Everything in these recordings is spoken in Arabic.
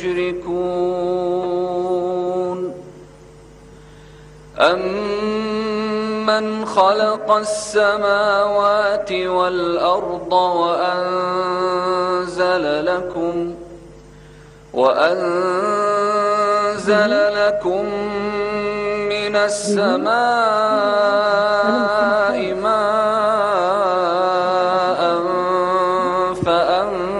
يشركون. أمن خلق السماوات والأرض وأنزل لكم وأنزل لكم من السماء ماء فأنزل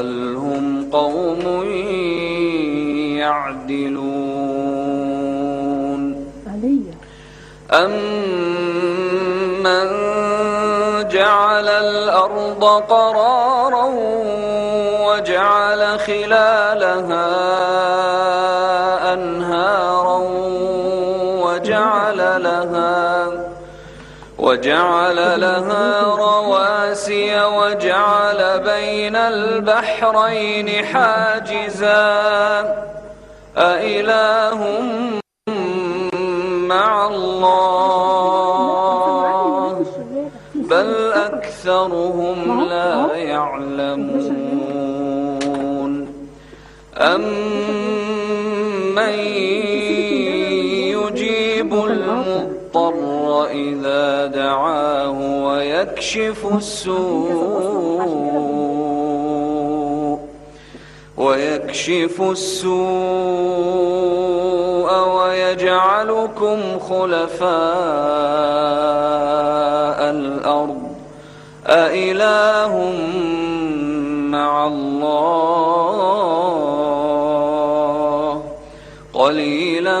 بل هم قوم يعدلون أمن جعل الأرض قرارا وجعل خلالها أنهارا وجعل لها وجعل لها رواسي وجعل بين البحرين حاجزا. أإله مع الله بل أكثرهم لا يعلمون. أمن المضطر إذا دعاه ويكشف السوء ويكشف السوء ويجعلكم خلفاء الأرض. أإله مع الله؟ قليلا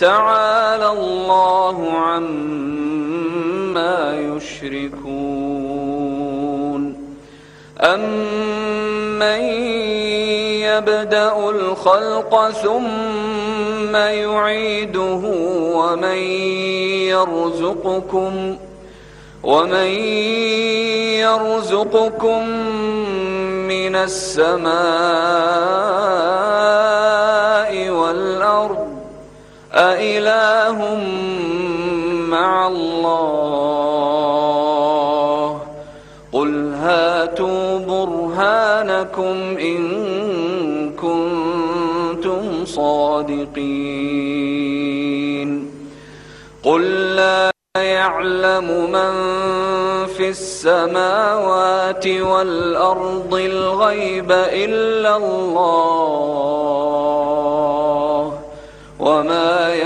تعالى الله عما يشركون. أمن يبدأ الخلق ثم يعيده ومن يرزقكم ومن يرزقكم من السماء أإله مع الله. قل هاتوا برهانكم إن كنتم صادقين. قل لا يعلم من في السماوات والأرض الغيب إلا الله.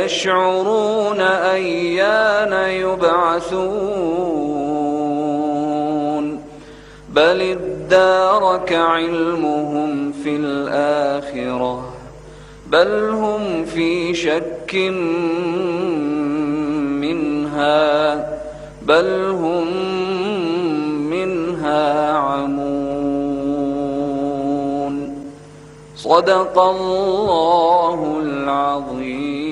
يشعرون أيان يبعثون بل ادارك علمهم في الآخرة بل هم في شك منها بل هم منها عمون صدق الله العظيم